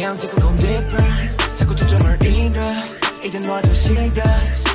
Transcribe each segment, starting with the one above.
deeper 그냥 뛰고 고 deeper 자꾸 두점을 잃어. 이제 너도 싫어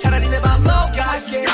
차라리 내 발로 갈게